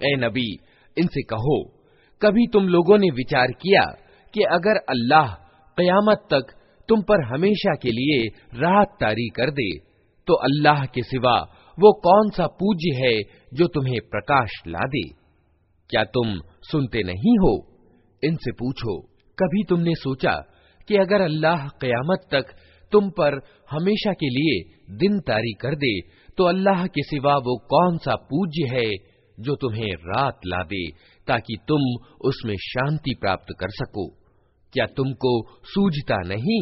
ए नबी इनसे कहो कभी तुम लोगों ने विचार किया कि अगर अल्लाह कयामत तक तुम पर हमेशा के लिए रात तारी कर दे तो अल्लाह के सिवा वो कौन सा पूज्य है जो तुम्हें प्रकाश ला दे क्या तुम सुनते नहीं हो इनसे पूछो कभी तुमने सोचा कि अगर अल्लाह कयामत तक तुम पर हमेशा के लिए दिन तारी कर दे तो अल्लाह के सिवा वो कौन सा पूज्य है जो तुम्हें रात ला दे ताकि तुम उसमें शांति प्राप्त कर सको? क्या तुमको सूझता नहीं?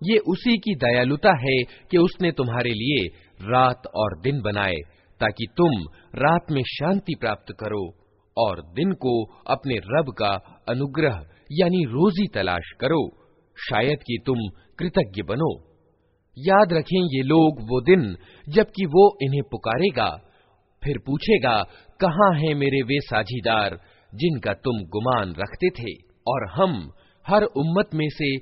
ये उसी की दयालुता है कि उसने तुम्हारे लिए रात और दिन बनाए ताकि तुम रात में शांति प्राप्त करो और दिन को अपने रब का अनुग्रह, यानी रोजी तलाश करो। शायद कि तुम कृतज्ञ बनो। याद रखें ये लोग वो दिन, जबकि वो इन्हें पुकारेगा। फिर पूछेगा, कहाँ हैं मेरे वे साझीदार, जिनका तुम गुमान रखते थे? और हम हर उम्मत में से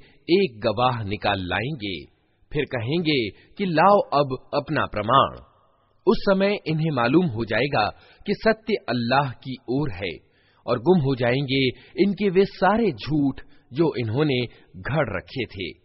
एक गवाह निकाल लाएँगे। फिर कहेंगे कि लाओ अब अपना प्रमाण। उस समय इन्हें मालूम हो जाएगा कि सत्य अल्लाह की ओर है और गुम हो जाएंगे इनके वे सारे झूठ जो इन्होंने घड़ रखे थे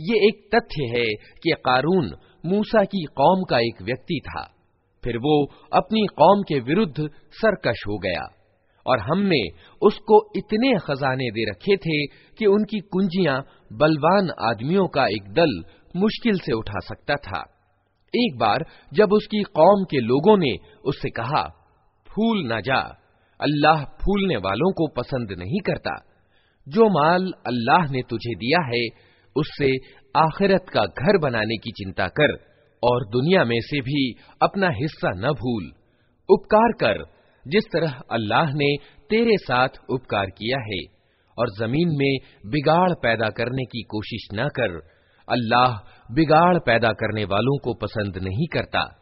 ये एक तथ्य है कि कारून मूसा की कौम का एक व्यक्ति था। फिर वो अपनी कौम के विरुद्ध सरकश हो गया और हमने उसको इतने खजाने दे रखे थे कि उनकी कुंजियाँ बलवान आदमियों का एक दल मुश्किल से उठा सकता था। एक बार जब उसकी कौम के लोगों ने उससे कहा, फूल ना जा अल्लाह फूलने वालों को पसंद नहीं करता। जो माल अल्लाह ने तुझे दिया है, उससे आखिरत का घर बनाने की चिंता कर और दुनिया में से भी अपना हिस्सा न भूल। उपकार कर, जिस तरह अल्लाह ने तेरे साथ उपकार किया है, और ज़मीन में बिगाड़ पैदा करने की कोशिश न कर, अल्लाह बिगाड़ पैदा करने वालों को पसंद नहीं करता।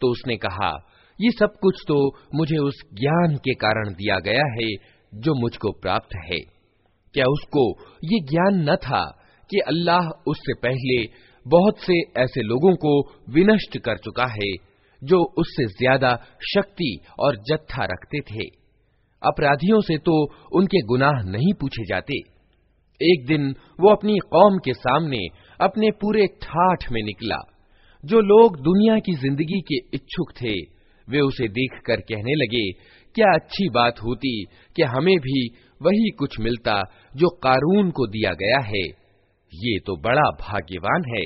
तो उसने कहा ये सब कुछ तो मुझे उस ज्ञान के कारण दिया गया है जो मुझको प्राप्त है क्या उसको ये ज्ञान न था कि अल्लाह उससे पहले बहुत से ऐसे लोगों को विनष्ट कर चुका है जो उससे ज़्यादा शक्ति और जत्था रखते थे। अपराधियों से तो उनके गुनाह नहीं पूछे जाते। एक दिन वो अपनी कौम के सामने अपने पूरे ठाठ में निकला। जो लोग दुनिया की ज़िंदगी के इच्छुक थे, वे उसे देखकर कहने लगे, क्या अच्छी बात होती कि हमें भी वही कुछ मिलता जो कारून को दिया गया है। ये तो बड़ा भाग्यवान है।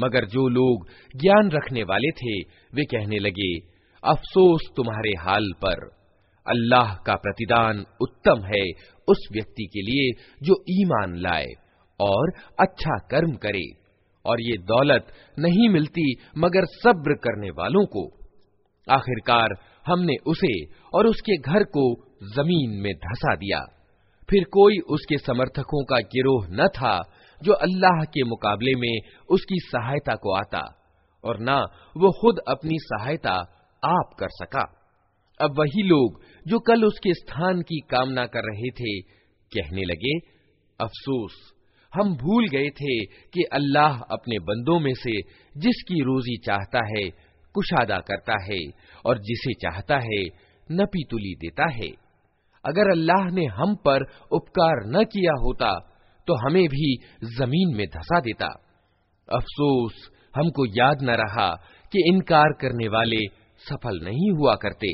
मगर जो लोग ज्ञान रखने वाले थे, वे कहने लगे, अफसोस तुम्हारे हाल पर। अल्लाह का प्रतिदान उत्तम है उस व्यक्ति के लिए जो ईमान लाए और अच्छा कर्म करे, और ये दौलत नहीं मिलती मगर सब्र करने वालों को। आखिरकार हमने उसे और उसके घर को ज़मीन में धसा दिया। फिर कोई उसके समर्थकों का गिरोह न था जो अल्लाह के मुकाबले में उसकी सहायता को आता और ना वो खुद अपनी सहायता आप कर सका। अब वही लोग जो कल उसके स्थान की कामना कर रहे थे, कहने लगे, अफसोस, हम भूल गए थे कि अल्लाह अपने बंदों में से जिसकी रोजी चाहता है, कुशादा करता है और जिसे चाहता है नपी तुली देता है। अगर अल्लाह ने हम पर उपकार न किया होता तो हमें भी जमीन में धसा देता अफसोस हमको याद न रहा कि इनकार करने वाले सफल नहीं हुआ करते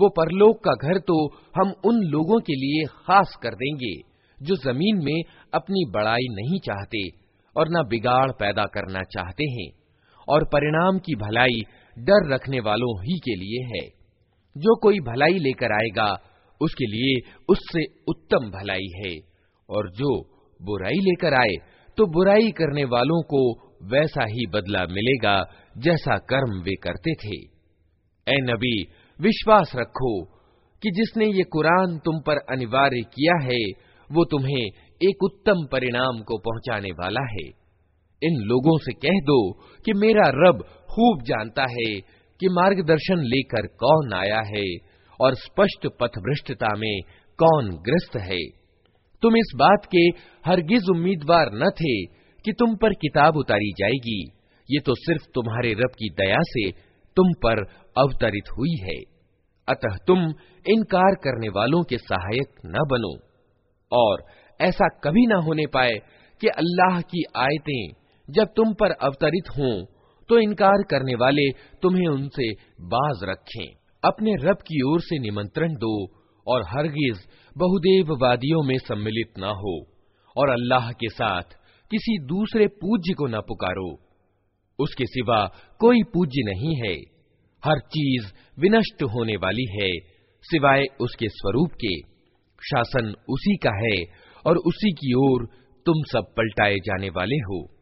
वो परलोक का घर तो हम उन लोगों के लिए खास कर देंगे जो ज़मीन में अपनी बड़ाई नहीं चाहते और न बिगाड़ पैदा करना चाहते हैं और परिणाम की भलाई डर रखने वालों ही के लिए है। जो कोई भलाई लेकर आएगा, उसके लिए उससे उत्तम भलाई है और जो बुराई लेकर आए तो बुराई करने वालों को वैसा ही बदला मिलेगा जैसा कर्म वे करते थे। ए नबी, विश्वास रखो कि जिसने ये कुरान तुम पर अनिवार्य किया है वो तुम्हें एक उत्तम परिणाम को पहुँचाने वाला है। इन लोगों से कह दो कि मेरा रब खूब जानता है कि मार्गदर्शन लेकर कौन आया है और स्पष्ट पथभ्रष्टता में कौन ग्रस्त है। तुम इस बात के हरगिज उम्मीदवार न थे कि तुम पर किताब उतारी जाएगी। ये तो सिर्फ़ तुम्हारे रब की दया से तुम पर अवतरित हुई है। अतः तुम इनकार करने वालों के सहायक न बनो। और ऐसा कभी ना होने पाए कि अल्लाह की आयतें जब तुम पर अवतरित हों तो इनकार करने वाले तुम्हें उनसे बाज रखें। अपने रब की ओर से निमंत्रण दो और हरगिज बहुदेव वादियों में सम्मिलित ना हो और अल्लाह के साथ किसी दूसरे पूज्य को न पुकारो। उसके सिवा कोई पूज्य नहीं है। हर चीज़ विनष्ट होने वाली है, सिवाय उसके स्वरूप के। शासन उसी का है और उसी की ओर तुम सब पलटाए जाने वाले हो।